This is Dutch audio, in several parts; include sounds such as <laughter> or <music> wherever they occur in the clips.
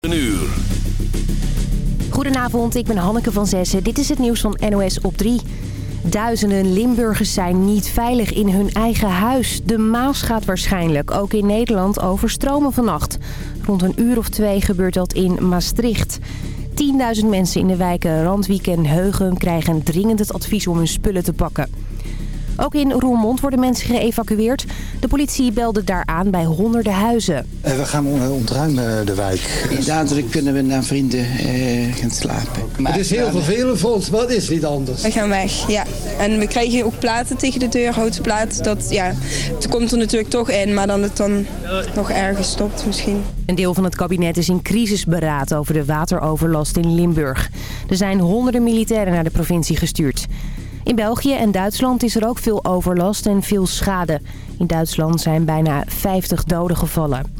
Een uur. Goedenavond, ik ben Hanneke van Zessen. Dit is het nieuws van NOS op 3. Duizenden Limburgers zijn niet veilig in hun eigen huis. De Maas gaat waarschijnlijk ook in Nederland overstromen vannacht. Rond een uur of twee gebeurt dat in Maastricht. 10.000 mensen in de wijken Randwijk en Heugem krijgen dringend het advies om hun spullen te pakken. Ook in Roermond worden mensen geëvacueerd. De politie belde daar aan bij honderden huizen. Eh, We gaan eh, ontruimen de wijk. Dadelijk kunnen we naar vrienden eh, gaan slapen. Maar Het is heel vervelend voor ons, maar het is niet anders. We gaan weg, ja. En we krijgen ook platen tegen de deur, houten platen. Dat, ja, het komt er natuurlijk toch in, maar dan het dan nog ergens stopt misschien. Een deel van het kabinet is in crisisberaad over de wateroverlast in Limburg. Er zijn honderden militairen naar de provincie gestuurd. In België en Duitsland is er ook veel overlast en veel schade. In Duitsland zijn bijna 50 doden gevallen.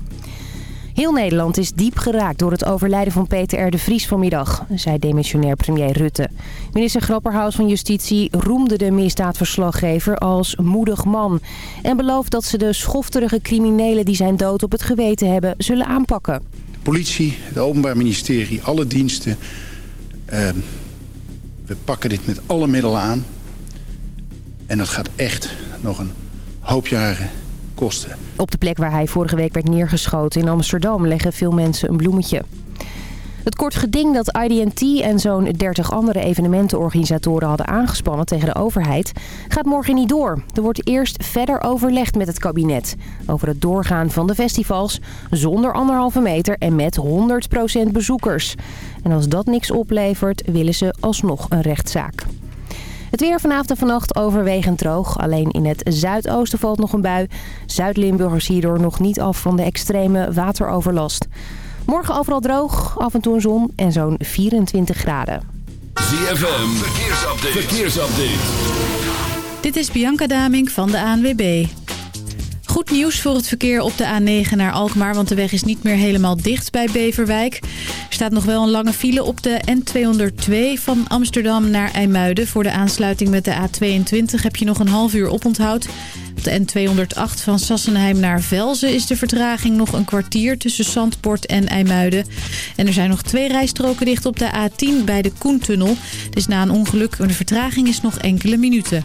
Heel Nederland is diep geraakt door het overlijden van Peter R. de Vries vanmiddag, zei demissionair premier Rutte. Minister Grapperhaus van Justitie roemde de misdaadverslaggever als moedig man... en belooft dat ze de schofterige criminelen die zijn dood op het geweten hebben zullen aanpakken. Politie, het Openbaar Ministerie, alle diensten. eh, we pakken dit met alle middelen aan. En dat gaat echt nog een hoop jaren kosten. Op de plek waar hij vorige week werd neergeschoten in Amsterdam leggen veel mensen een bloemetje. Het kort geding dat IDT en zo'n 30 andere evenementenorganisatoren hadden aangespannen tegen de overheid gaat morgen niet door. Er wordt eerst verder overlegd met het kabinet over het doorgaan van de festivals zonder anderhalve meter en met 100% bezoekers. En als dat niks oplevert willen ze alsnog een rechtszaak. Het weer vanavond en vannacht overwegend droog. Alleen in het zuidoosten valt nog een bui. Zuid-Limburgers hierdoor nog niet af van de extreme wateroverlast. Morgen overal droog, af en toe een zon en zo'n 24 graden. ZFM, verkeersupdate. verkeersupdate. Dit is Bianca Daming van de ANWB. Goed nieuws voor het verkeer op de A9 naar Alkmaar, want de weg is niet meer helemaal dicht bij Beverwijk. Er staat nog wel een lange file op de N202 van Amsterdam naar IJmuiden. Voor de aansluiting met de A22 heb je nog een half uur oponthoud. Op de N208 van Sassenheim naar Velzen is de vertraging nog een kwartier tussen Zandpoort en IJmuiden. En er zijn nog twee rijstroken dicht op de A10 bij de Koentunnel. Dus na een ongeluk, de vertraging is nog enkele minuten.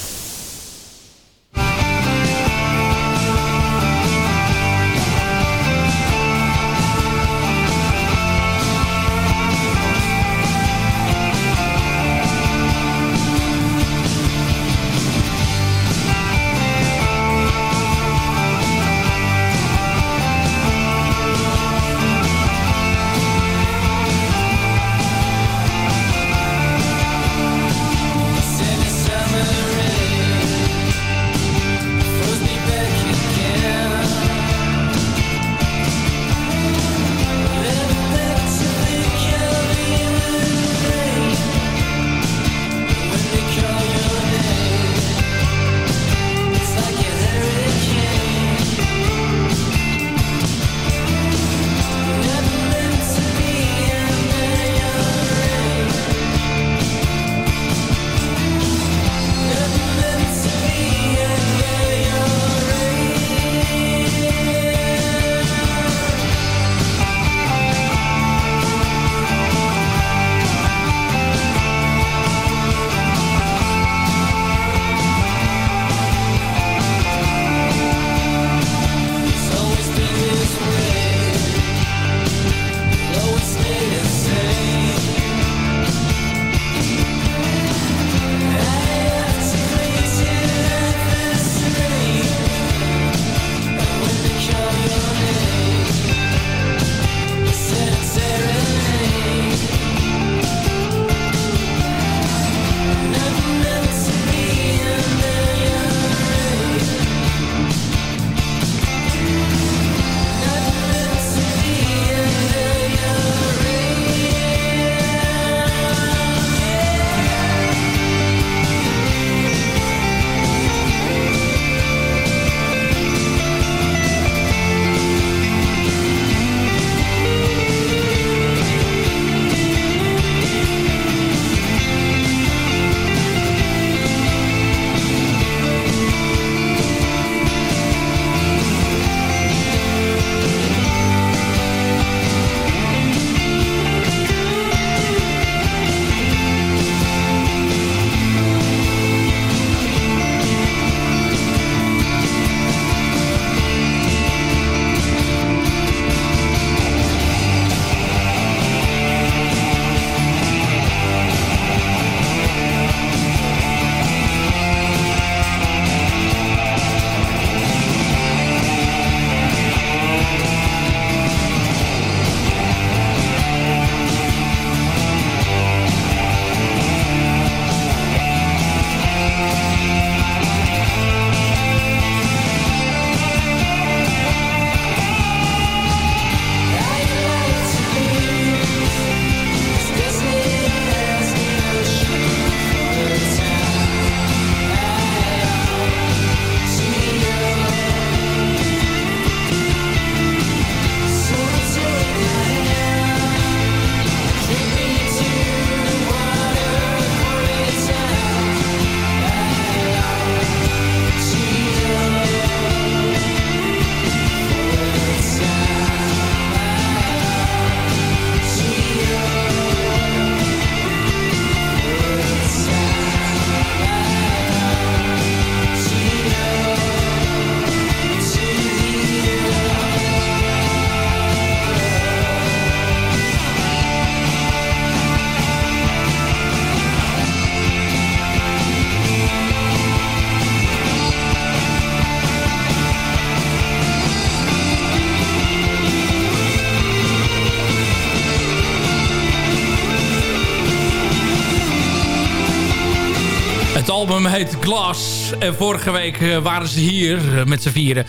Glass. En vorige week waren ze hier met z'n vieren.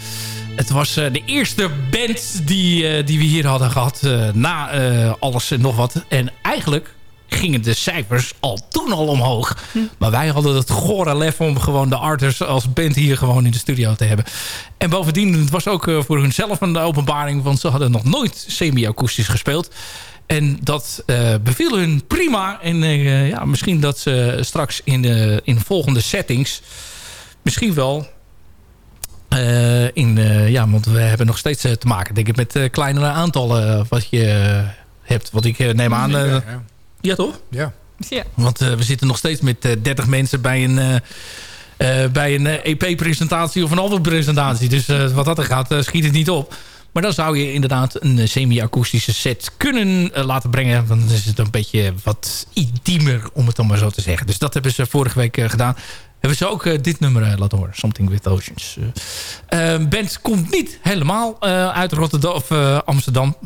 Het was de eerste band die, die we hier hadden gehad. na alles en nog wat. En eigenlijk gingen de cijfers al toen al omhoog. Hm. Maar wij hadden het gore lef om gewoon de arters als band hier gewoon in de studio te hebben. En bovendien, het was ook voor hunzelf een openbaring. Want ze hadden nog nooit semi-akoestisch gespeeld. En dat uh, beviel hun prima. En uh, ja, misschien dat ze straks in, de, in volgende settings... misschien wel... Uh, in, ja, want we hebben nog steeds te maken, denk ik, met kleinere aantallen wat je hebt. Wat ik neem aan... Ja, ja. toch? Ja. ja. Want we zitten nog steeds met 30 mensen bij een... bij een EP-presentatie of een albumpresentatie. Dus wat dat er gaat, schiet het niet op. Maar dan zou je inderdaad een semi-akoestische set kunnen uh, laten brengen. Want dan is het een beetje wat intiemer, om het dan maar zo te zeggen. Dus dat hebben ze vorige week uh, gedaan. Hebben ze ook uh, dit nummer laten horen. Something with Oceans. band komt niet helemaal uit Rotterdam of Amsterdam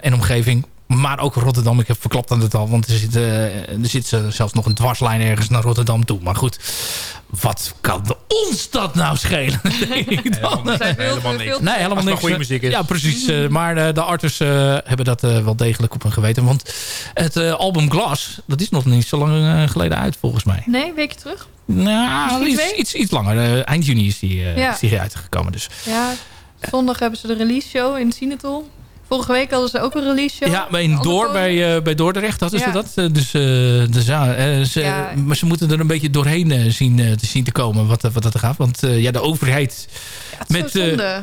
en omgeving. Maar ook Rotterdam, ik heb verklapt aan het al. Want er zit, uh, er zit zelfs nog een dwarslijn ergens naar Rotterdam toe. Maar goed, wat kan ons dat nou schelen? <laughs> helemaal, helemaal niks. Nee, helemaal niks. goede muziek is. Ja, precies. Uh, maar uh, de artists hebben dat wel degelijk op hun geweten. Want het album Glass, dat is nog niet zo lang geleden uit volgens mij. Nee, een weekje terug? Nou, iets, iets, iets, langer. eind juni is die, ja. is die uitgekomen. Dus. Ja, zondag hebben ze de release show in Sinatol. Vorige week hadden ze ook een release show. Ja, bij, in Door, bij, uh, bij Dordrecht hadden ze dat. Uh, dus, uh, dus ja, ze, ja, maar ze moeten er een beetje doorheen zien, te zien te komen wat, wat dat gaat. Want ja, de overheid met,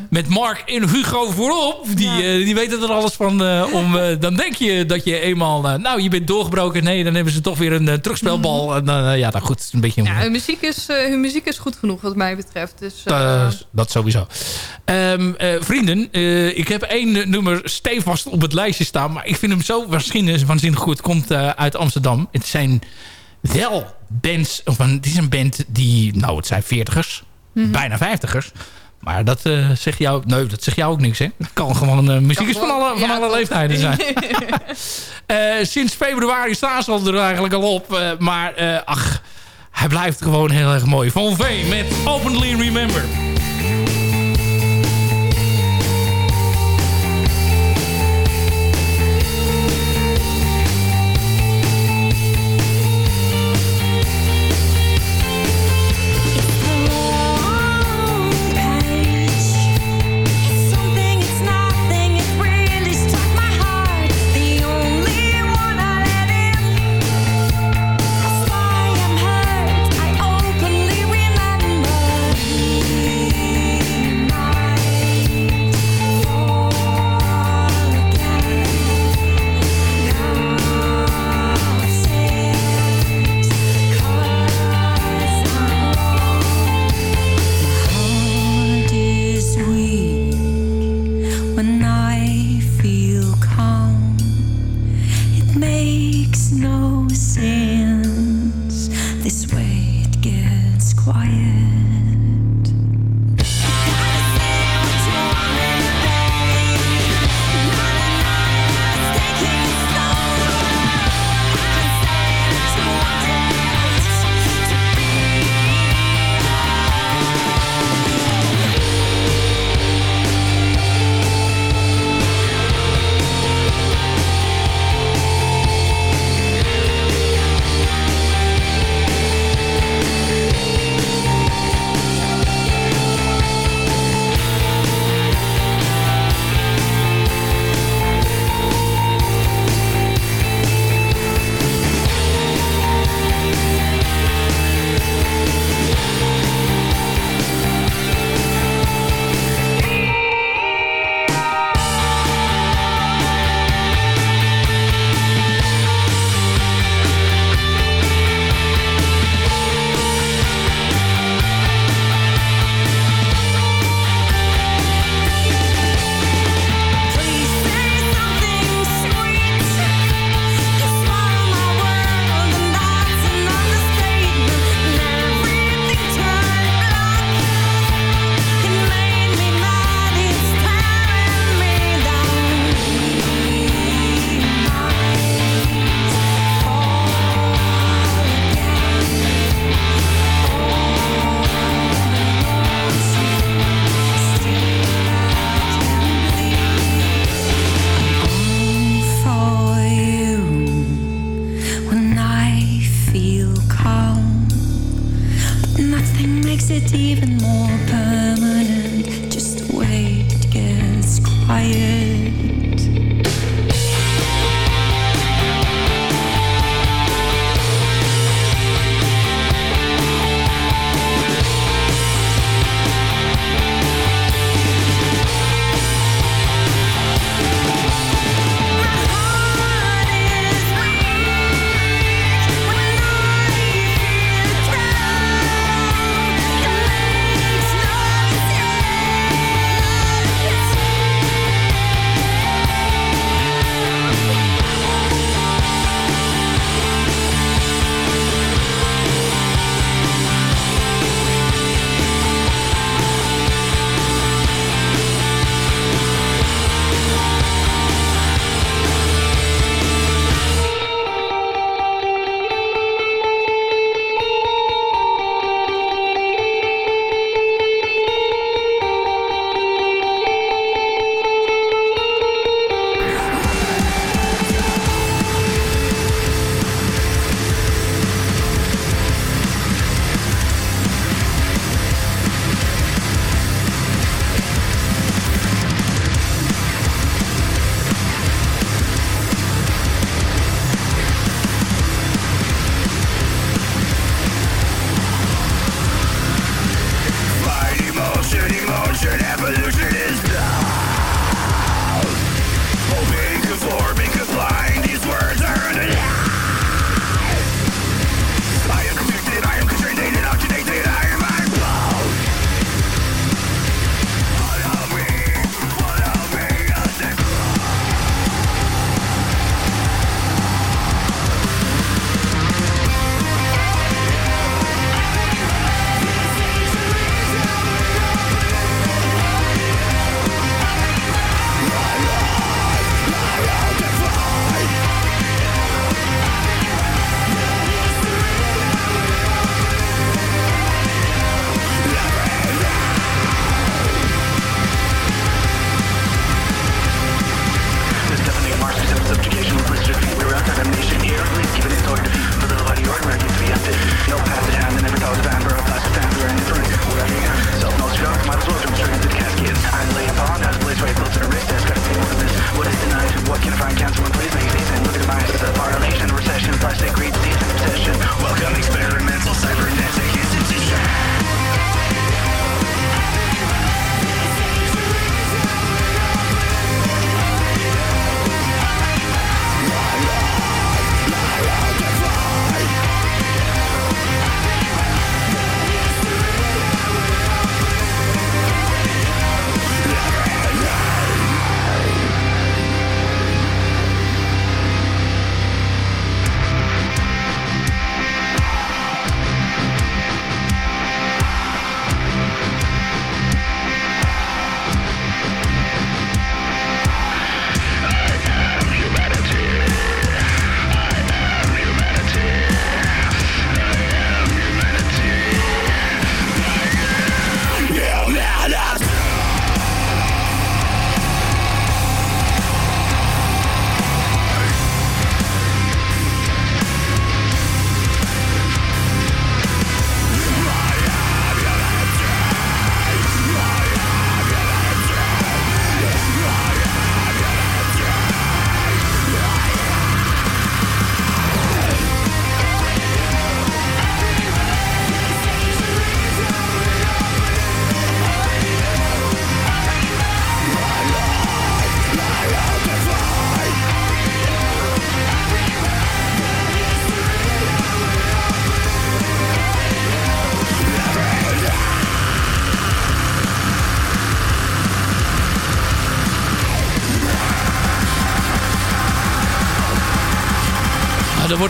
met Mark en Hugo voorop, die, die weten er alles van. om, dan denk je dat je eenmaal, nou je bent doorgebroken. Nee, dan hebben ze toch weer een terugspelbal. Mm. En ja, nou goed, een beetje... Ja, hun muziek, is, hun muziek is goed genoeg wat mij betreft. Dus, dat sowieso. Um, vrienden, ik heb één nummer stevast op het lijstje staan. Maar ik vind hem zo waanzinnig, waanzinnig goed. Komt uit Amsterdam. Het zijn wel bands... Of een, het is een band die... Nou, het zijn veertigers. Mm -hmm. Bijna vijftigers. Maar dat uh, zegt jou... Nee, dat zegt jou ook niks, hè? Het kan gewoon uh, muziek is van alle, van ja, alle leeftijden zijn. uh, <laughs> sinds februari staan ze er eigenlijk al op. maar ach, hij blijft gewoon heel erg mooi. Van V met Openly Remember.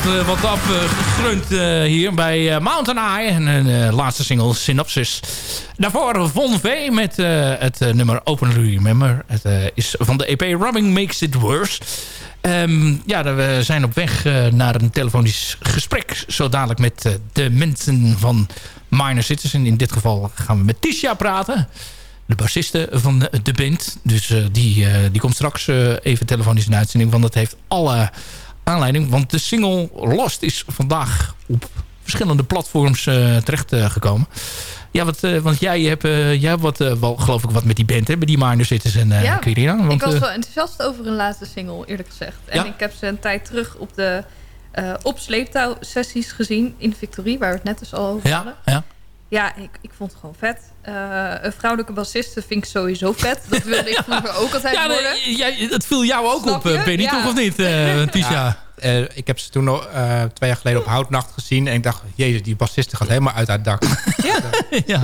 Wordt uh, wat afgegrunt uh, hier bij uh, Mountain Eye. En een laatste single, Synopsis. Daarvoor Von V met het nummer Open Remember. Het is van de EP Rubbing Makes It Worse. Um, ja, we zijn op weg naar een telefonisch gesprek. Zo dadelijk met de mensen van Minor Citizen. In dit geval gaan we met Tisha praten de bassiste van de band. Dus die, die komt straks even telefonisch in uitzending. Want dat heeft alle aanleiding. Want de single Lost is vandaag op verschillende platforms terecht gekomen. Ja, wat, uh, want jij hebt, uh, jij hebt wat, uh, wel, geloof ik, wat met die band, hè? Met die Minor Cities en ja, Quirina. Want, ik was wel enthousiast over hun laatste single, eerlijk gezegd. En Ja? ik heb ze een tijd terug op de op sleeptouw sessies gezien in Victorie, waar we het net dus al over hadden. Ja, ja. Ik, ik vond het gewoon vet. Uh, een vrouwelijke bassiste vind ik sowieso vet. Dat wilde ik <laughs> vroeger ook altijd ja, worden. Nee, jij, dat viel jou ook Snap op, je? Benny, Ja. toch of niet, <laughs> uh, Tisha? Ja, uh, ik heb ze toen nog uh, twee jaar geleden op Houtnacht gezien. En ik dacht, jezus, die bassiste gaat helemaal uit haar dak. Ja, <laughs> ja.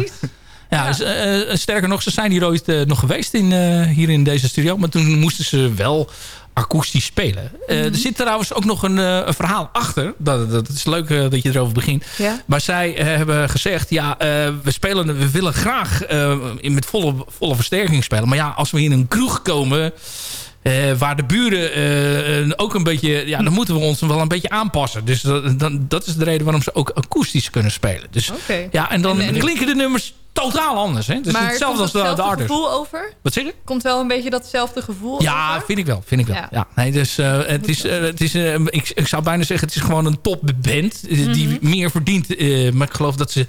Ja, dus, uh, sterker nog, ze zijn hier ooit uh, nog geweest in, uh, hier in deze studio. Maar toen moesten ze wel akoestisch spelen. Mm -hmm. Er zit trouwens ook nog een, een verhaal achter. Dat, dat is leuk dat je erover begint. Ja. Maar zij hebben gezegd, ja, we, spelen, we willen graag in met volle, volle versterking spelen. Maar ja, als we in een kroeg komen... Uh, waar de buren uh, ook een beetje... Ja, dan moeten we ons wel een beetje aanpassen. Dus dat, dan, dat is de reden waarom ze ook akoestisch kunnen spelen. Dus, okay. ja, en dan en, en, klinken de nummers totaal anders. Hè? Dus maar hetzelfde als de, de gevoel over? Wat zeg je? Komt wel een beetje datzelfde gevoel Ja, over? vind ik wel. Vind ik wel. Ja. ja nee, dus, uh, het is, het is, ik, ik zou bijna zeggen, het is gewoon een topband. Mm -hmm. Die meer verdient. maar ik geloof dat ze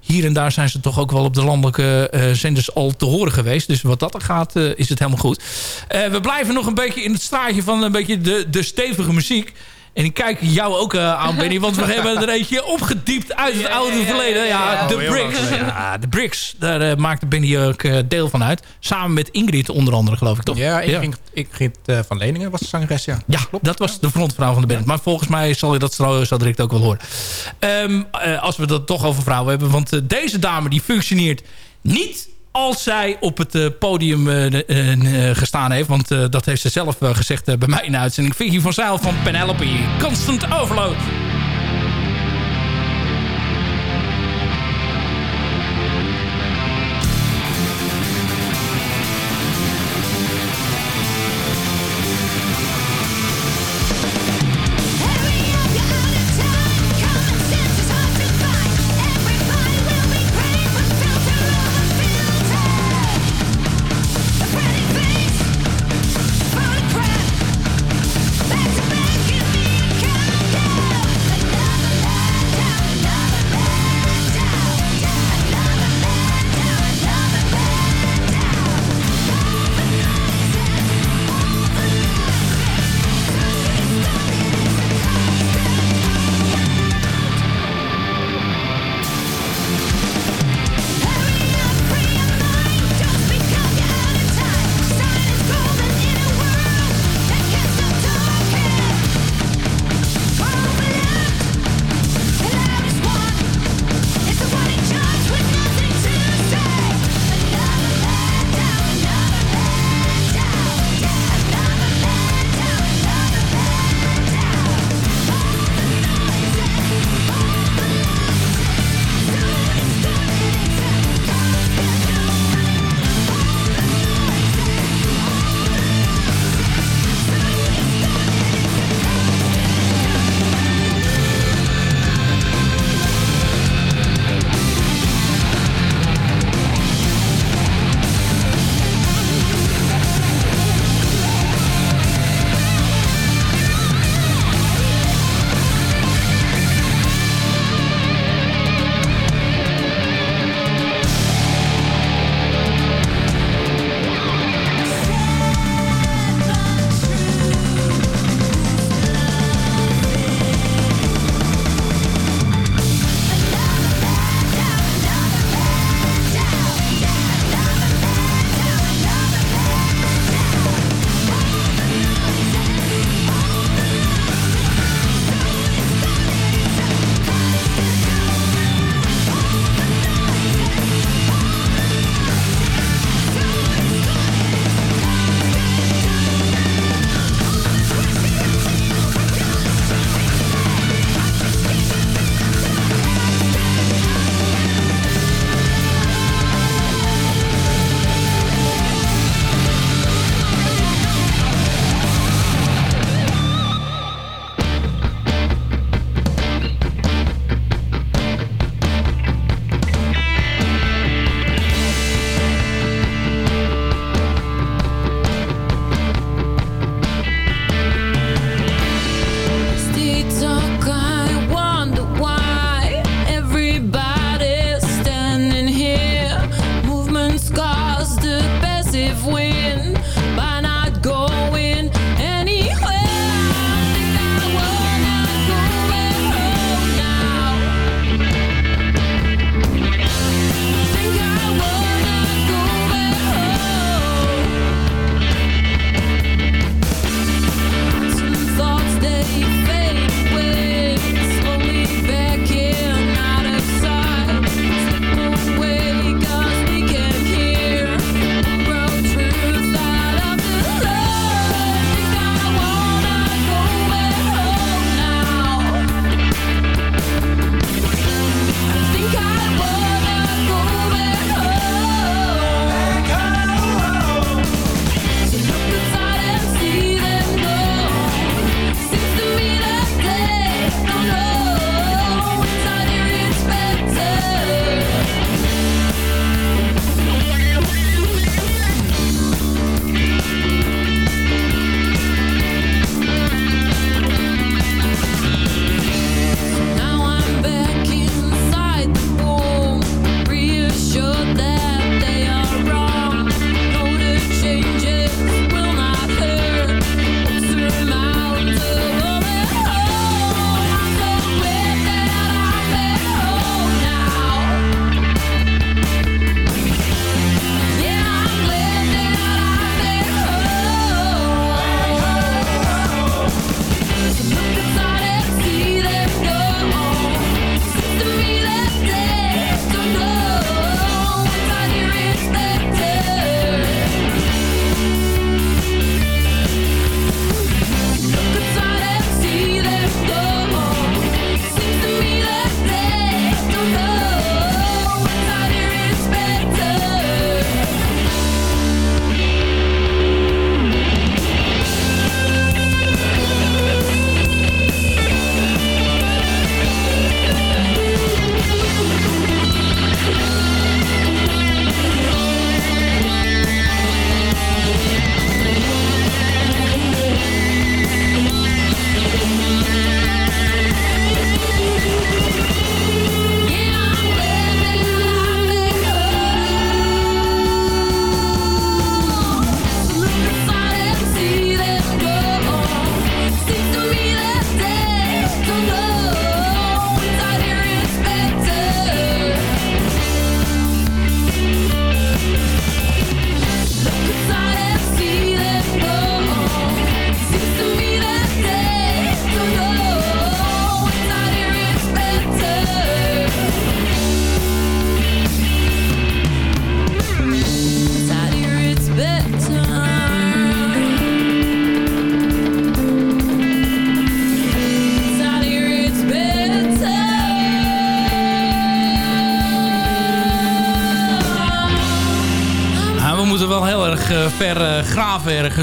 hier en daar zijn ze toch ook wel op de landelijke zenders al te horen geweest. Dus wat dat er gaat, is het helemaal goed. We blijven nog een beetje in het straatje van een beetje de, de stevige muziek. En ik kijk jou ook aan, Benny. Want we hebben er eentje opgediept uit het oude ja, ja, verleden. Ja, ja. de Oh, Bricks. Ja, de Bricks. Daar maakte Benny ook deel van uit. Samen met Ingrid onder andere, geloof ik toch? Ja, Ingrid, Ingrid van Leningen was de zangeres, ja. Ja, Klopt. dat was de frontvrouw van de band. Maar volgens mij zal je dat zo, zo direct ook wel horen. Um, uh, als we dat toch over vrouwen hebben. Want uh, deze dame die functioneert niet als zij op het uh, podium gestaan heeft. Want dat heeft ze zelf gezegd bij mij in de uitzending. Vicky van Zijl van Penelope. Constant Overload.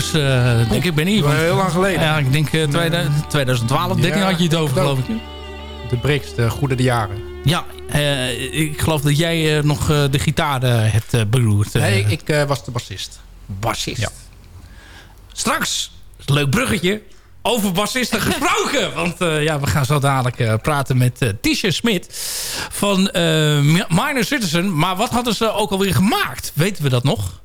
Ergens. denk ik, ben hier. Heel lang geleden. Ja, ik denk 2012, 13 had je het over, geloof ik. De Brix, de goede jaren. Ja, ik geloof dat jij nog de gitaar hebt beroerd. nee, ik was de bassist. Bassist. Ja. Straks, leuk bruggetje, over bassisten <laughs> gesproken. Want uh, ja, we gaan zo dadelijk uh, praten met uh, Tisha Smit van Minor Citizen. Maar wat hadden ze ook alweer gemaakt? Weten we dat nog?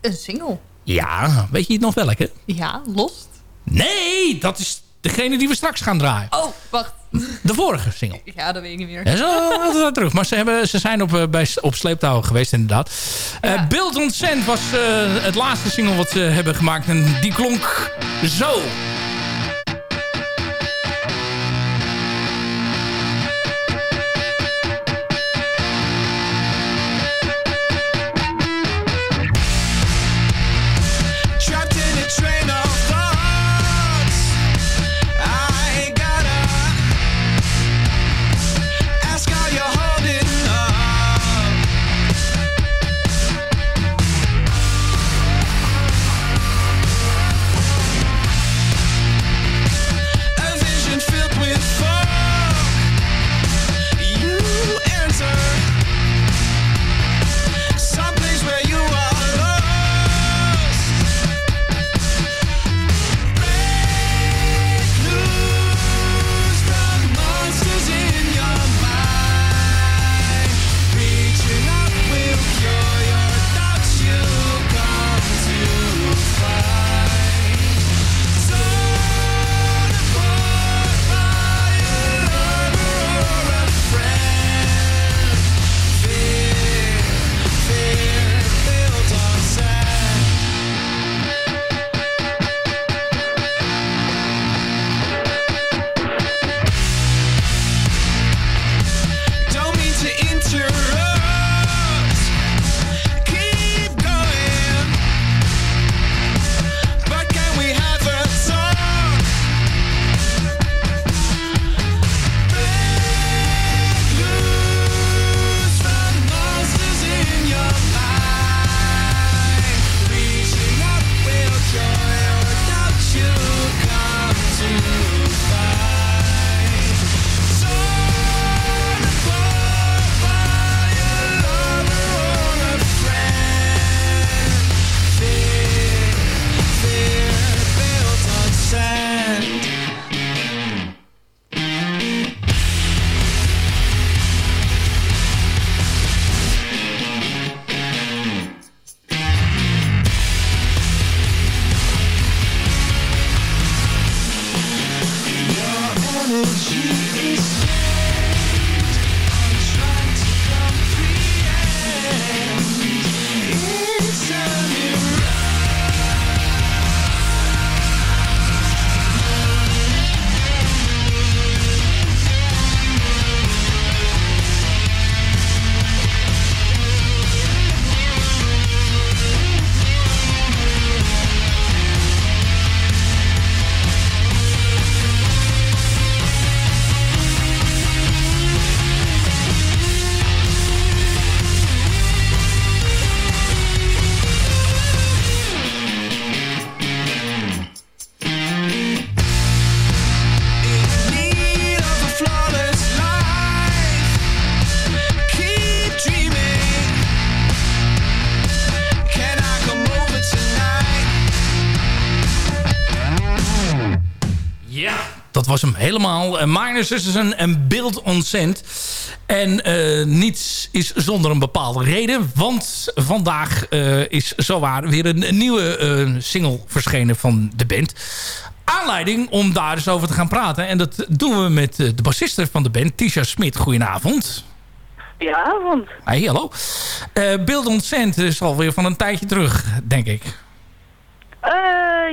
Een single. Ja, weet je het nog welke? Ja, Lost. Nee, dat is degene die we straks gaan draaien. Oh, wacht. De vorige single. Ja, dat weet ik niet meer. Ja, zo, <laughs> terug. Maar ze, hebben, ze zijn op, bij, op sleeptouw geweest inderdaad. Ja. Uh, Build on Sand was uh, het laatste single wat ze hebben gemaakt. En die klonk zo. Was hem helemaal. Uh, Minor Citizen en Build on Sand. En uh, niets is zonder een bepaalde reden. Want vandaag uh, is zowaar weer een, nieuwe single verschenen van de band. Aanleiding om daar eens over te gaan praten. En dat doen we met de bassiste van de band, Tisha Smit. Goedenavond. Ja, avond. Hey, hallo. Build on Sand is alweer van een tijdje terug, denk ik.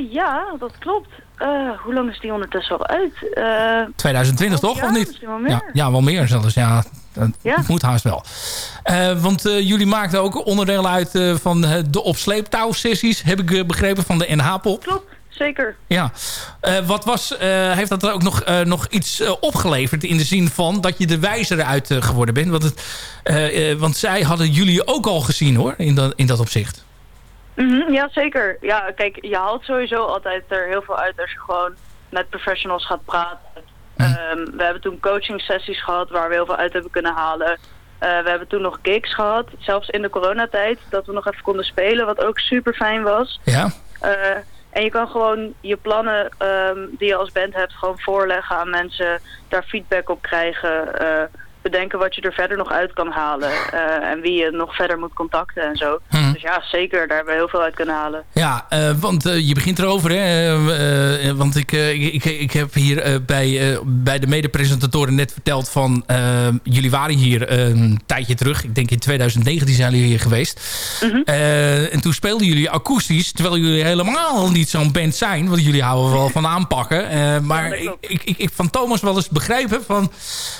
Ja, dat klopt. Uh, hoe lang is die ondertussen al uit? Uh, eh, 2020 toch, of niet? Wel meer. Ja, ja, wel meer zelfs. Ja, dat ja. moet haast wel. Want jullie maakten ook onderdeel uit van de opsleeptouw-sessies, heb ik begrepen, van de NH-pop. Klopt, zeker. Ja. wat was, heeft dat er ook nog, nog iets opgeleverd in de zin van dat je de wijzer uit geworden bent? Want, het, want zij hadden jullie ook al gezien hoor, in dat, in dat opzicht. Mhm, ja, zeker. Ja, kijk, je haalt sowieso altijd er heel veel uit als je gewoon met professionals gaat praten. Ehm, we hebben toen coaching sessies gehad waar we heel veel uit hebben kunnen halen. Eh, we hebben toen nog gigs gehad, zelfs in de coronatijd, dat we nog even konden spelen, wat ook super fijn was. Ja. Eh, en je kan gewoon je plannen ehm, die je als band hebt gewoon voorleggen aan mensen, daar feedback op krijgen, eh, bedenken wat je er verder nog uit kan halen eh, en wie je nog verder moet contacten en zo. Dus ja, zeker, daar hebben we heel veel uit kunnen halen. Ja, eh, want eh, je begint erover, hè? Want ik, ik, ik, heb hier bij, bij de mede-presentatoren net verteld van... jullie waren hier een tijdje terug. Ik denk in 2019 zijn jullie hier geweest. Eh, en toen speelden jullie akoestisch, terwijl jullie helemaal niet zo'n band zijn. Want jullie houden wel van aanpakken. Maar ik, ik, ik, ik van Thomas wel eens begrepen van...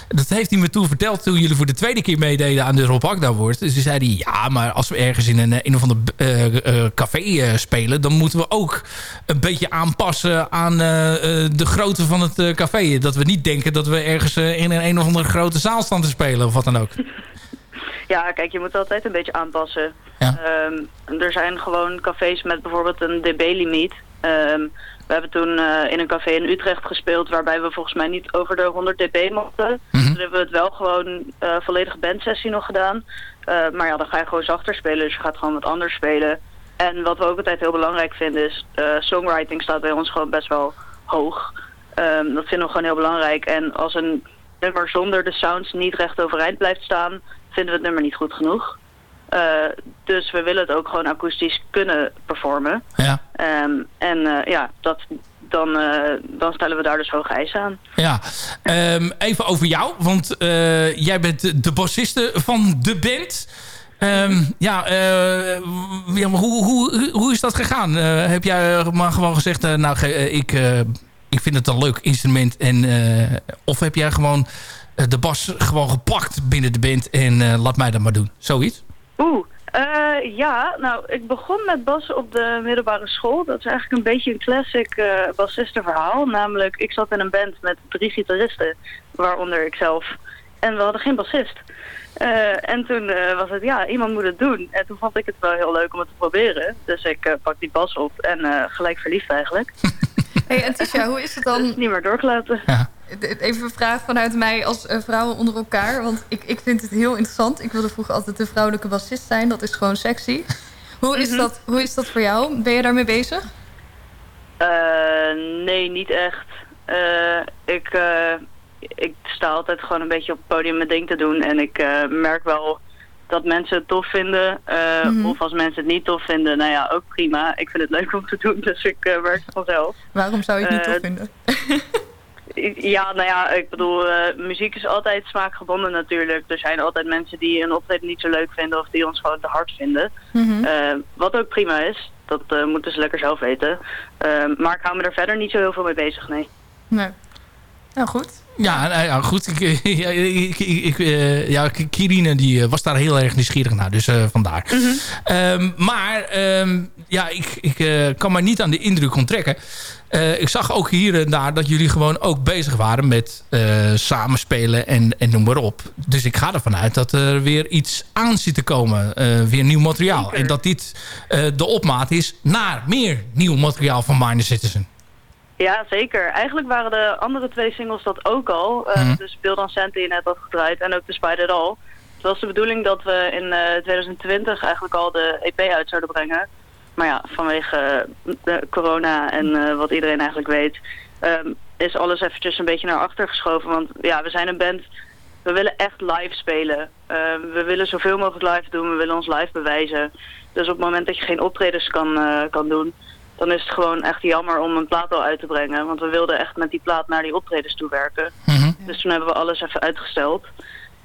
Dat heeft hij me toen verteld toen jullie voor de tweede keer meededen aan de Rob Agda wordt. Dus toen zei hij, ja, maar als we ergens in een, eh, een of ander eh, café spelen... dan moeten we ook een beetje aanpassen aan de grootte van het café. Dat we niet denken dat we ergens in een, een of andere grote zaal staan te spelen of wat dan ook. <laughs> Ja, kijk, je moet altijd een beetje aanpassen. Ehm, er zijn gewoon cafés met bijvoorbeeld een dB-limiet. Ehm, we hebben toen eh, in een café in Utrecht gespeeld waarbij we volgens mij niet over de 100 dB mochten. Toen hebben we het wel gewoon eh volledige bandsessie nog gedaan. Eh, maar ja, dan ga je gewoon zachter spelen, dus je gaat gewoon wat anders spelen. En wat we ook altijd heel belangrijk vinden is, songwriting staat bij ons gewoon best wel hoog. Ehm, dat vinden we gewoon heel belangrijk. En als een nummer zonder de sounds niet recht overeind blijft staan, vinden we het nummer niet goed genoeg. Eh, dus we willen het ook gewoon akoestisch kunnen performen. Ja. Ehm, en eh, ja, dat, dan, eh, dan stellen we daar dus hoge eisen aan. Ja, Ehm, even over jou. Want jij bent de bassiste van de band. Ehm, ja, ja, maar hoe, hoe, hoe is dat gegaan? Heb jij maar gewoon gezegd, nou, ik, ik vind het een leuk instrument. En, of heb jij gewoon de bas gewoon gepakt binnen de band en laat mij dat maar doen? Zoiets? Oeh, eh, ja, nou, ik begon met bassen op de middelbare school. Dat is eigenlijk een beetje een classic eh bassistenverhaal. Namelijk, ik zat in een band met drie gitaristen, waaronder ikzelf. En we hadden geen bassist. Eh, en toen eh, was het, ja, iemand moet het doen. En toen vond ik het wel heel leuk om het te proberen. Dus ik eh, pak die bas op en eh, gelijk verliefd eigenlijk. <laughs> Hey, en Tisha, hoe is het dan? niet meer doorgelaten. Even een vraag vanuit mij als eh, vrouwen onder elkaar. Want ik, ik vind het heel interessant. Ik wilde vroeger altijd de vrouwelijke bassist zijn. Dat is gewoon sexy. Hoe is, dat, hoe is dat voor jou? Ben je daarmee bezig? Eh, nee, niet echt. Eh, ik, ik sta altijd gewoon een beetje op het podium mijn ding te doen. En ik merk wel dat mensen het tof vinden. Mhm. Of als mensen het niet tof vinden, nou ja, ook prima. Ik vind het leuk om te doen, dus ik werk het vanzelf. Waarom zou je het niet tof vinden? <laughs> Ja, nou ja, ik bedoel, eh, muziek is altijd smaakgebonden natuurlijk. Er zijn altijd mensen die een optreden niet zo leuk vinden of die ons gewoon te hard vinden. Mhm. Eh, wat ook prima is, dat eh, moeten ze lekker zelf weten. Maar ik hou me er verder niet zo heel veel mee bezig, nee. Nee. Nou goed. Ja, nou ja, goed. Ik, eh, <laughs> ja, ik, ik, ik, eh, ja, Kirine die eh, was daar heel erg nieuwsgierig naar, dus vandaar. Ehm, maar ehm, ja, ik, ik kan me niet aan de indruk onttrekken. Ik zag ook hier en daar dat jullie gewoon ook bezig waren met samenspelen en, en noem maar op. Dus ik ga ervan uit dat er weer iets aan zit te komen. weer nieuw materiaal. En dat dit de opmaat is naar meer nieuw materiaal van Minor Citizen. Ja, zeker. Eigenlijk waren de andere twee singles dat ook al. Eh, Dus Bill Dan Santa die je net had gedraaid en ook The Spider All. Het was de bedoeling dat we in eh, 2020 eigenlijk al de EP uit zouden brengen. Maar ja, vanwege eh, de corona en eh, wat iedereen eigenlijk weet... ehm, is alles eventjes een beetje naar achter geschoven. Want ja, we zijn een band... We willen echt live spelen. Eh, we willen zoveel mogelijk live doen. We willen ons live bewijzen. Dus op het moment dat je geen optredens kan, eh, kan doen dan is het gewoon echt jammer om een plaat al uit te brengen. Want we wilden echt met die plaat naar die optredens toe werken. Dus toen hebben we alles even uitgesteld.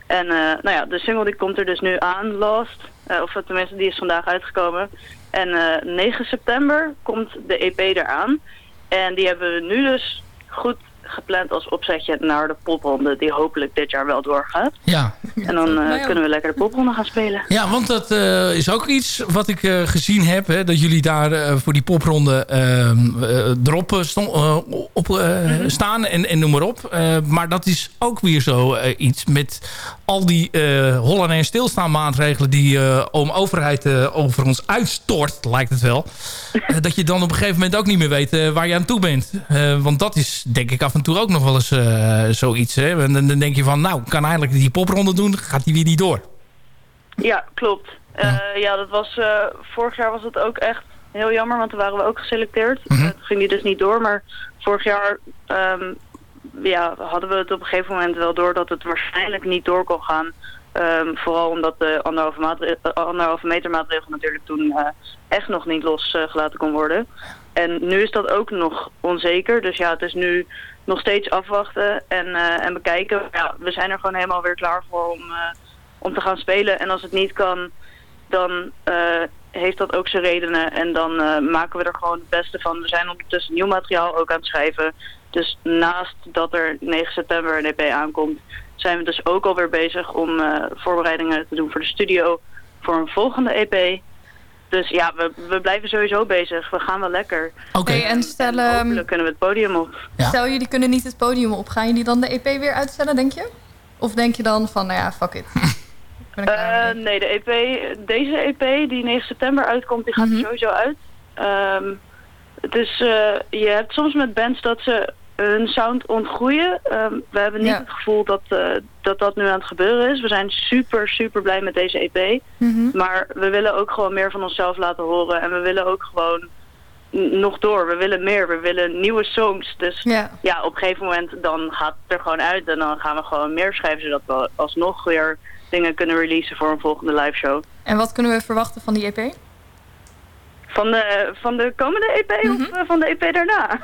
En eh, nou ja, de single die komt er dus nu aan, Lost. Eh, of tenminste, die is vandaag uitgekomen. En eh 9 september komt de EP eraan. En die hebben we nu dus goed gepland als opzetje naar de popronde die hopelijk dit jaar wel doorgaat. Ja. En dan eh, kunnen we lekker de popronde gaan spelen. Ja, want dat eh, is ook iets wat ik eh, gezien heb. Hè, dat jullie daar eh, voor die popronde ehm, eh, erop op, eh, staan en, en noem maar op. Eh, maar dat is ook weer zo iets met al die eh hollen en stilstaan maatregelen... die eh oom overheid eh, over ons uitstort, lijkt het wel. <laughs> Eh, dat je dan op een gegeven moment ook niet meer weet waar je aan toe bent. Eh, want dat is denk ik af en toe ook nog wel eens eh, zoiets. Hè? En dan, denk je van, nou, kan eigenlijk die popronde doen, gaat die weer niet door. Ja, klopt. Ja, ja dat was, eh, vorig jaar was het ook echt heel jammer, want toen waren we ook geselecteerd. Eh, toen ging die dus niet door, maar vorig jaar ehm, ja, hadden we het op een gegeven moment wel door dat het waarschijnlijk niet door kon gaan. Ehm, vooral omdat de anderhalve, eh, anderhalve meter maatregel natuurlijk toen eh, echt nog niet losgelaten kon worden. En nu is dat ook nog onzeker. Dus ja, het is nu nog steeds afwachten en, eh, en bekijken. Ja, we zijn er gewoon helemaal weer klaar voor om, eh, om te gaan spelen. En als het niet kan, dan eh, heeft dat ook zijn redenen. En dan maken we er gewoon het beste van. We zijn ondertussen nieuw materiaal ook aan het schrijven. Dus naast dat er 9 september een EP aankomt, zijn we dus ook alweer bezig om voorbereidingen te doen voor de studio voor een volgende EP. Dus ja, we, we blijven sowieso bezig. We gaan wel lekker. Oké. Hey, en stel, ehm, hopelijk kunnen we het podium op. stel jullie kunnen niet het podium op. Gaan jullie dan de EP weer uitstellen, denk je? Of denk je dan van, nou ja, fuck it. <laughs> Eh, nee, de EP, deze EP die 9 september uitkomt, die gaat Mhm. er sowieso uit. Ehm, het is, eh, je hebt soms met bands dat ze hun sound ontgroeien. Ehm, we hebben niet Ja. het gevoel dat, eh, dat dat nu aan het gebeuren is. We zijn super, super blij met deze EP. Mhm. Maar we willen ook gewoon meer van onszelf laten horen. En we willen ook gewoon nog door. We willen meer. We willen nieuwe songs. Dus Ja. ja, op een gegeven moment dan gaat het er gewoon uit. En dan gaan we gewoon meer schrijven. Zodat we alsnog weer dingen kunnen releasen voor een volgende live show. En wat kunnen we verwachten van die EP? Van de, van de komende EP of eh, van de EP daarna?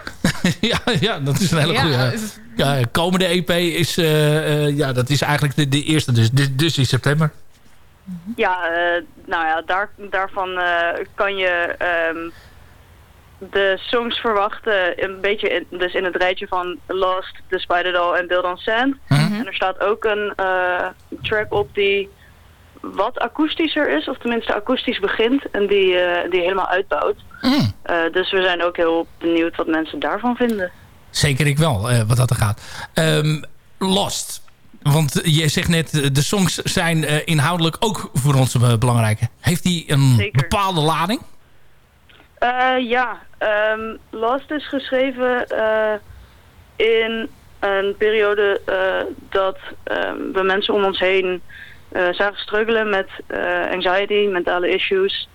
<laughs> ja, ja, dat is een hele Ja, goede. Ja, komende EP is, eh, eh, ja, dat is eigenlijk de, de eerste, dus, dus, dus in september. Ja, eh, nou ja, daar, daarvan eh, kan je ehm, de songs verwachten. Een beetje in, dus in het rijtje van Lost, The Spider Doll en Build on Sand. En er staat ook een eh, track op die wat akoestischer is, of tenminste akoestisch begint en die, eh, die helemaal uitbouwt. Eh, dus we zijn ook heel benieuwd wat mensen daarvan vinden. Zeker ik wel, eh, wat dat er gaat. Ehm, Lost. Want je zegt net, eh, de songs zijn inhoudelijk ook voor ons belangrijk. Heeft die een Zeker. bepaalde lading? Ja, ehm, Lost is geschreven in een periode dat ehm, we mensen om ons heen zagen struggelen met anxiety, mentale issues.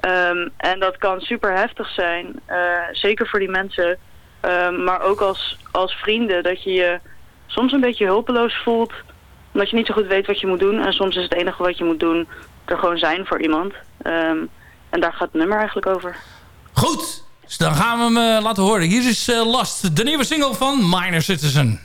Ehm, en dat kan super heftig zijn, eh, zeker voor die mensen. Ehm, maar ook als, als vrienden, dat je je soms een beetje hulpeloos voelt. Omdat je niet zo goed weet wat je moet doen. En soms is het enige wat je moet doen er gewoon zijn voor iemand. Ehm, en daar gaat het nummer eigenlijk over. Goed, dus dan gaan we hem eh, laten horen. Hier is eh, Last, de nieuwe single van Minor Citizen.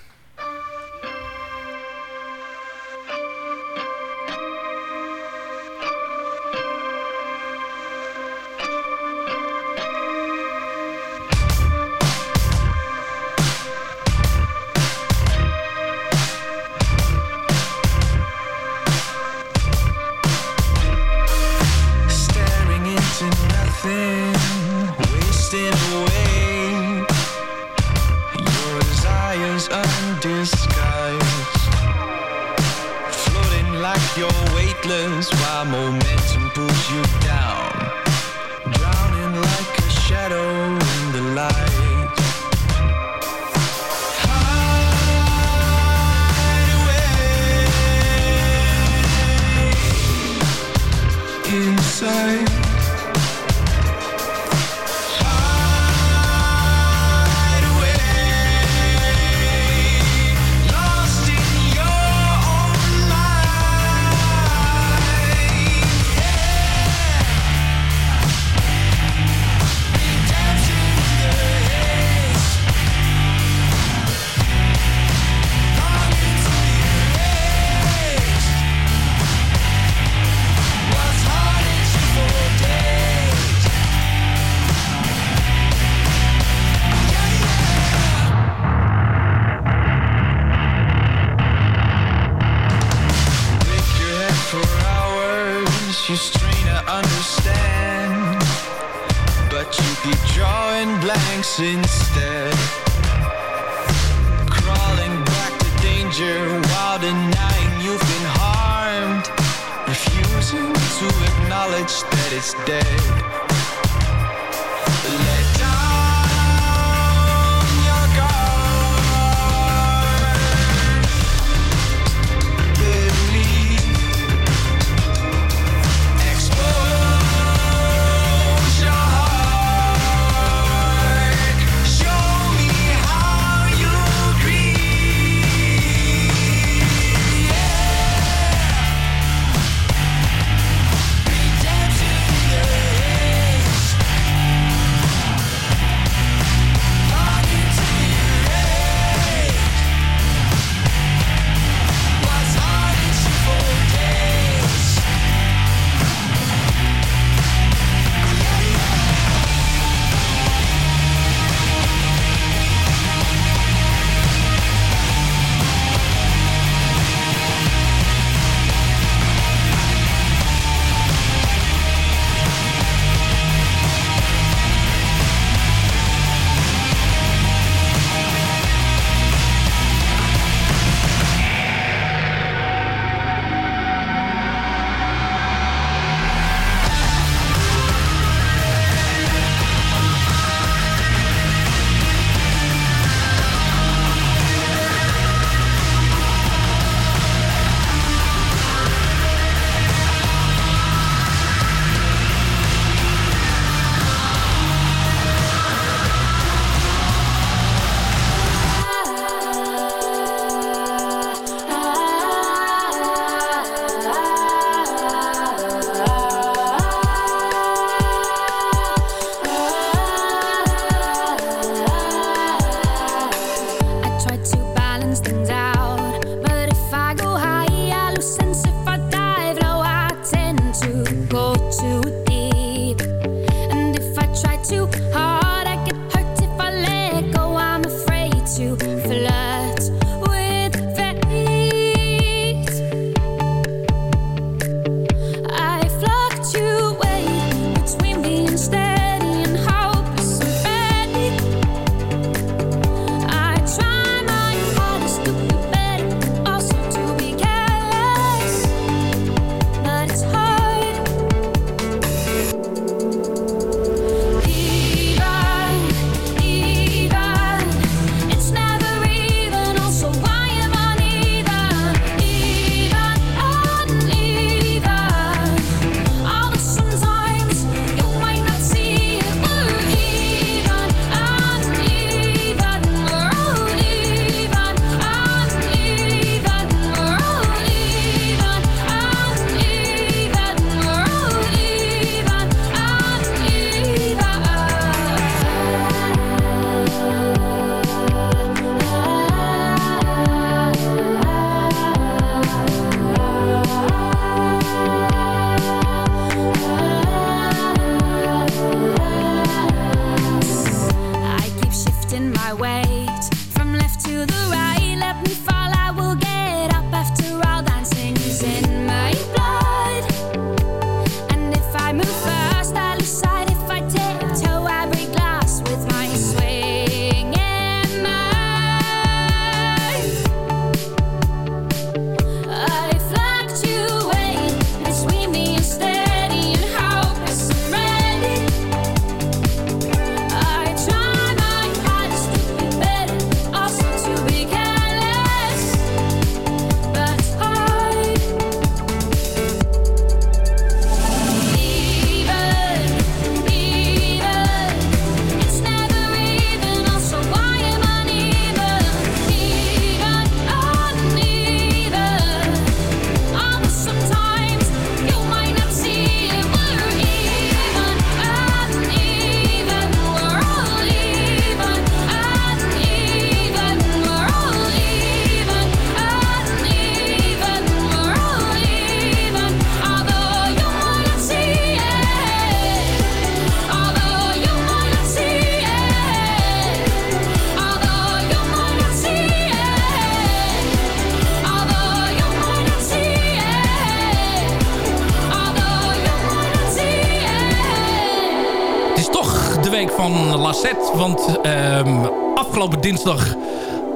Want ehm, afgelopen dinsdag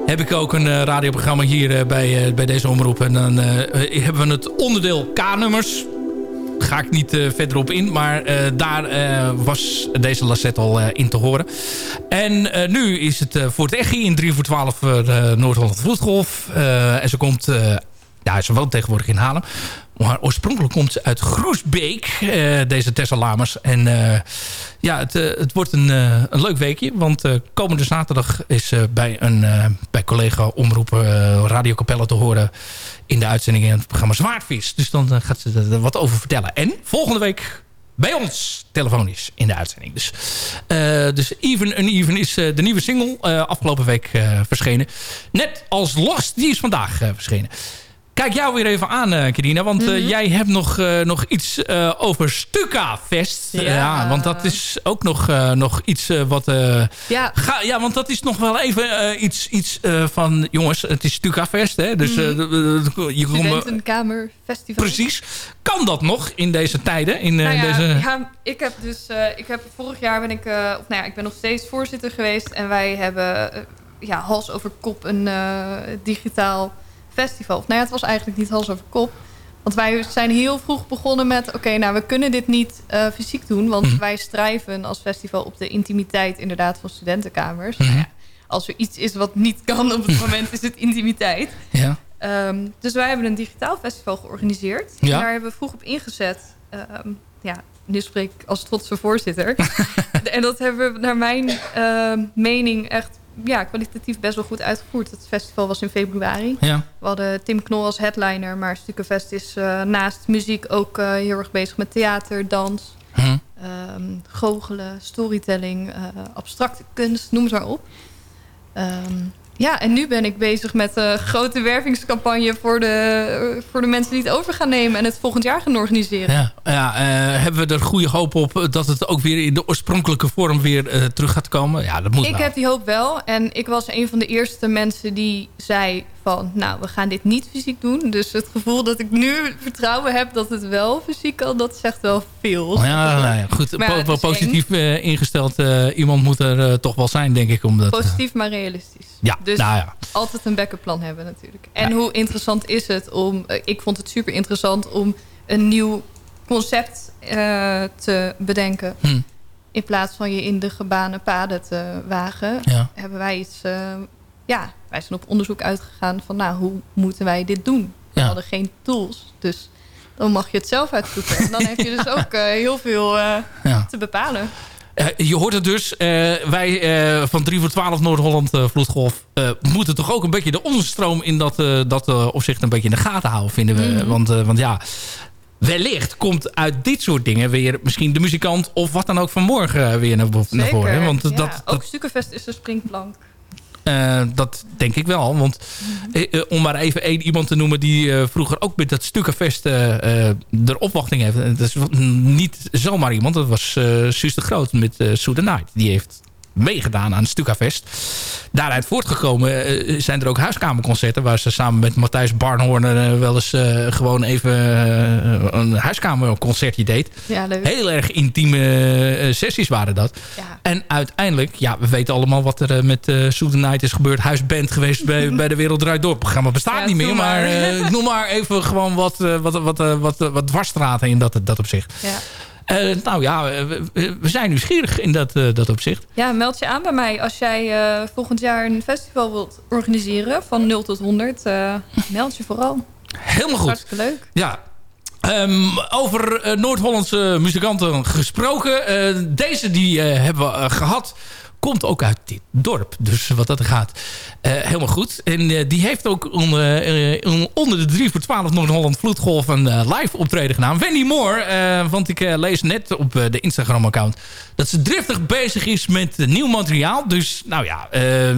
heb ik ook een uh, radioprogramma hier uh, bij, uh, bij deze omroep. En dan hebben we het onderdeel K-nummers. Ga ik niet verder op in. Maar daar was deze Lassette al in te horen. En nu is het voor het echt in 3 voor 12 Noord-Holland Vloedgolf. en ze komt... ja, ze woont tegenwoordig in Haarlem. Maar oorspronkelijk komt ze uit Groesbeek, uh, deze Tessa Lamers. En uh, ja, het, uh, het wordt een, een, leuk weekje. Want komende zaterdag is bij een bij collega Omroep Radio Capelle te horen... in de uitzending in het programma Zwaardvis. Dus dan gaat ze er wat over vertellen. En volgende week bij ons telefonisch in de uitzending. Dus, dus Even and Even is de nieuwe single afgelopen week verschenen. Net als Lost, die is vandaag verschenen kijk jou weer even aan, uh, Kirina. Want uh, mm -hmm. jij hebt nog, uh, nog iets over Stuka Fest. Ja. ja. want dat is ook nog, nog iets wat... ja. Ga, ja, want dat is nog wel even iets, iets van... Jongens, het is Stuka Fest, hè? Dus mm -hmm. je Studentenkamer Festival. Precies. Kan dat nog in deze tijden? In, nou ja, deze... ja, ik heb dus... ik heb, vorig jaar ben ik... of nou ja, ik ben nog steeds voorzitter geweest. En wij hebben ja, hals over kop een digitaal festival. Nou ja, het was eigenlijk niet hals over kop. Want wij zijn heel vroeg begonnen met... oké, nou, we kunnen dit niet uh, fysiek doen... want mm. wij strijven als festival op de intimiteit inderdaad van studentenkamers. Mm. Nou ja, als er iets is wat niet kan op het <laughs> moment... is het intimiteit. Ja. Um, dus wij hebben een digitaal festival georganiseerd. Ja. En daar hebben we vroeg op ingezet. Um, ja, nu spreek ik als trotse voorzitter. <laughs> en dat hebben we naar mijn uh, mening echt ja, kwalitatief best wel goed uitgevoerd. Het festival was in februari. Ja. We hadden Tim Knol als headliner. Maar Stukkenfest is uh, naast muziek ook uh, heel erg bezig met theater, dans... Hm. Um, goochelen, storytelling, uh, abstracte kunst, noem maar op. Um, ja, en nu ben ik bezig met een grote wervingscampagne... voor de, voor de mensen die het over gaan nemen... en het volgend jaar gaan organiseren. Ja, ja uh, hebben we er goede hoop op dat het ook weer in de oorspronkelijke vorm weer uh, terug gaat komen? Ja, dat moet Ik wel. heb die hoop wel. En ik was een van de eerste mensen die zei van... nou, we gaan dit niet fysiek doen. Dus het gevoel dat ik nu vertrouwen heb dat het wel fysiek kan... dat zegt wel veel. Oh ja, nou ja, goed. Po positief uh, ingesteld iemand moet er toch wel zijn, denk ik. Omdat, positief, maar realistisch. Ja, dus nou ja. altijd een backup plan hebben natuurlijk. En ja. hoe interessant is het om... ik vond het super interessant om een nieuw concept uh, te bedenken. Hm. In plaats van je in de gebanen paden te wagen... Ja. hebben wij iets... Uh, ja, wij zijn op onderzoek uitgegaan van... nou, hoe moeten wij dit doen? We hadden geen tools, dus dan mag je het zelf uitzoeken. En dan <laughs> heb je dus ook uh, heel veel te bepalen. Uh, je hoort het dus. Uh, wij uh, van 3 voor 12 Noord-Holland Vloedgolf... moeten toch ook een beetje de onderstroom in dat, dat opzicht een beetje in de gaten houden, vinden we. Mm. Want, want ja, wellicht komt uit dit soort dingen weer misschien de muzikant... of wat dan ook vanmorgen weer naar, naar voren. Want ja, dat, ook Stukkenfest is een springplank. Uh, dat denk ik wel. Want uh, uh, om maar even één iemand te noemen... die vroeger ook met dat Stukkenfest de opwachting heeft. Dat is niet zomaar iemand. Dat was Suus de Groot met uh, the Night. Die heeft meegedaan aan het Stukafest. Daaruit voortgekomen uh, zijn er ook huiskamerconcerten... waar ze samen met Matthijs Barnhoorn uh, wel eens uh, gewoon even een huiskamerconcertje deed. Ja, leuk. Heel erg intieme sessies waren dat. Ja. En uiteindelijk, ja, we weten allemaal wat er met uh, Night is gebeurd. Huisband geweest bij, <laughs> bij de Wereld Draait Door. Het programma bestaat ja, niet meer, maar, maar. noem maar even gewoon wat, wat, wat, wat, wat, wat dwarsstraten in dat, dat opzicht. Ja. Uh, nou ja, we, we, zijn nieuwsgierig in dat, uh, dat opzicht. Ja, meld je aan bij mij. Als jij uh, volgend jaar een festival wilt organiseren van 0 tot 100, <laughs> meld je vooral. Helemaal goed. Hartstikke leuk. Ja. Um, over Noord-Hollandse muzikanten gesproken. deze die hebben we gehad komt ook uit dit dorp. Dus wat dat gaat, uh, helemaal goed. En uh, die heeft ook onder, uh, onder de 3 voor 12 Noord-Holland Vloedgolf een live optreden gedaan. Wendy Moore, want ik lees net op de Instagram-account... dat ze driftig bezig is met nieuw materiaal. Dus nou ja,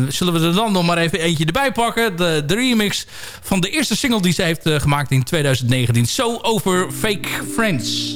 zullen we er dan nog maar even eentje erbij pakken. De, de remix van de eerste single die ze heeft gemaakt in 2019. So Over Fake Friends.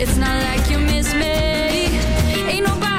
It's not like you miss me. Ain't nobody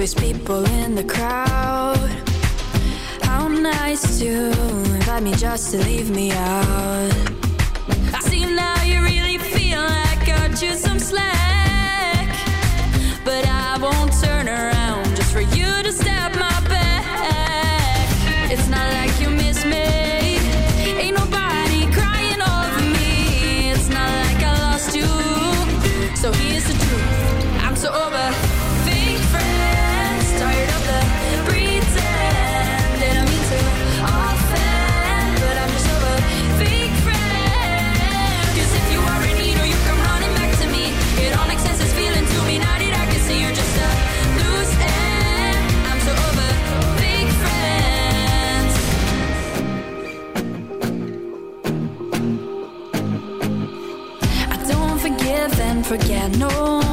two-faced people in the crowd. How nice to invite me just to leave me out. I see now you really feel like I cut you some slack. Forget no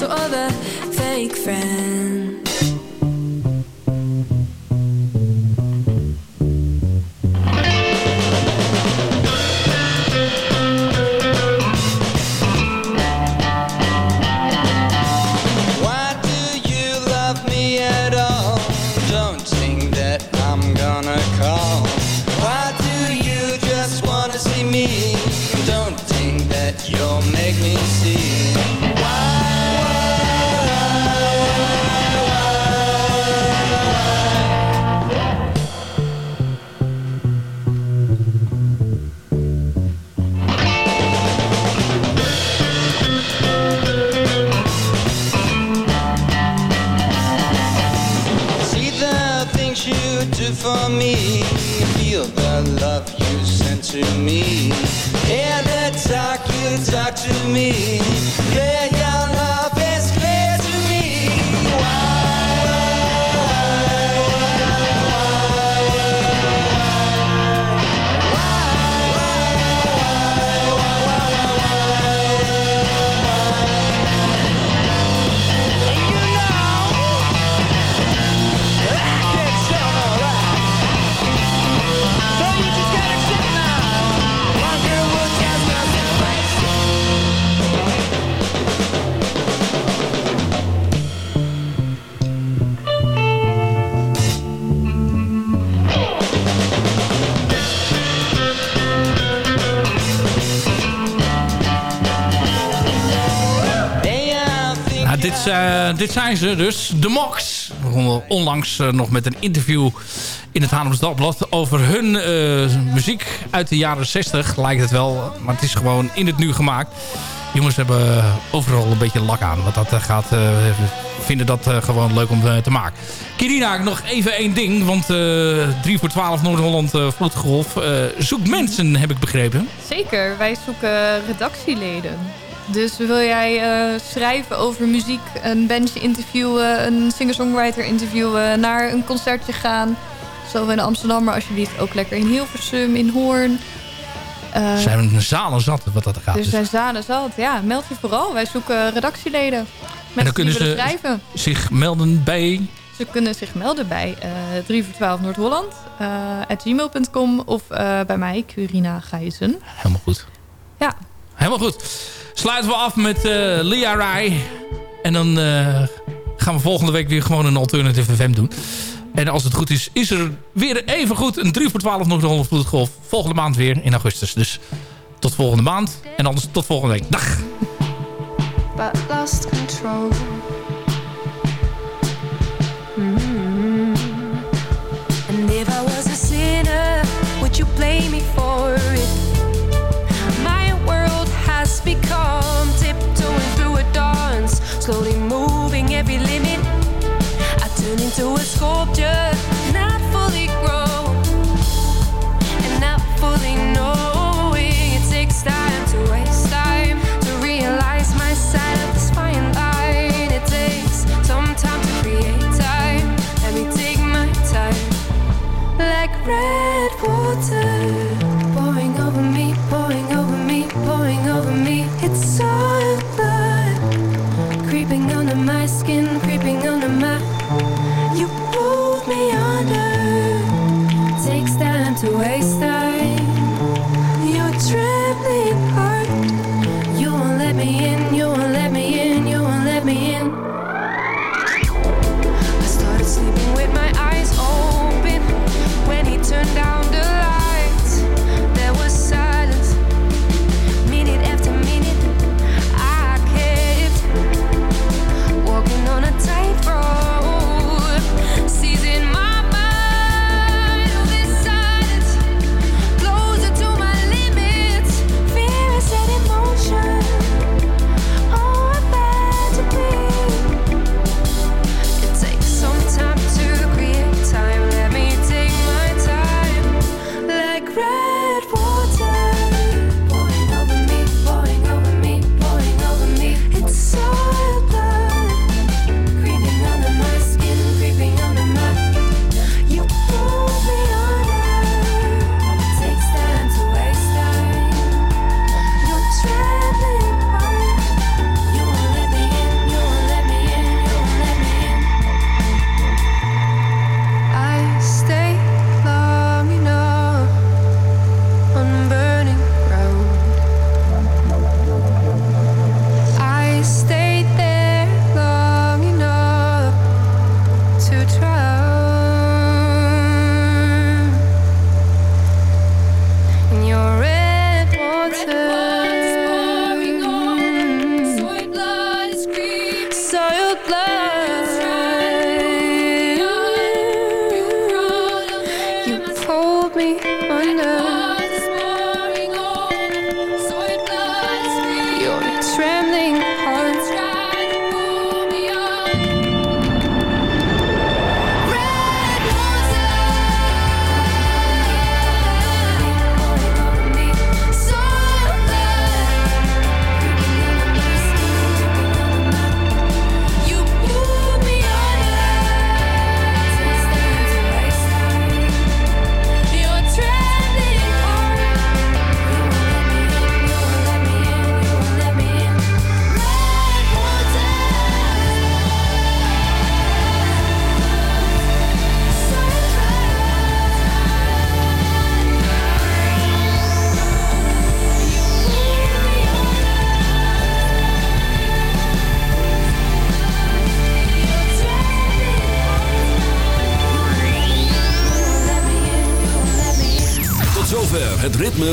so over fake friends. Dit zijn ze dus, de Mox. Onlangs eh, nog met een interview in het Haarlems Dagblad... over hun eh, muziek uit de jaren 60, lijkt het wel. Maar het is gewoon in het nu gemaakt. Jongens hebben overal een beetje lak aan. Want dat eh, gaat... eh, vinden dat gewoon leuk om te maken. Kirina, nog even één ding. Want eh 3 voor 12 Noord-Holland uh, Vloedgolf zoekt mensen, heb ik begrepen. Zeker, wij zoeken redactieleden. Dus wil jij eh, schrijven over muziek, een bandje interviewen, een singer-songwriter interviewen, naar een concertje gaan. Zo in Amsterdam, maar alsjeblieft ook lekker in Hilversum, in Hoorn. Uh, zijn zalen zat wat dat gaat. Er zijn zalen zat, ja. Meld je vooral. Wij zoeken redactieleden. Met en dan kunnen ze schrijven. zich melden bij... Ze kunnen zich melden bij uh, 3 voor 12 Noord-Holland, uh, gmail.com of bij mij, Curina Gijzen. Helemaal goed. Ja. Helemaal goed. Sluiten we af met uh, Lia Rai. En dan gaan we volgende week weer gewoon een Alternative FM doen. En als het goed is, is er weer even goed een 3 voor 12 nog de 100 vloedgolf. Volgende maand weer in augustus. Dus tot volgende maand. En anders tot volgende week. Dag! But control. Mm. And if I was a sinner, would you blame me for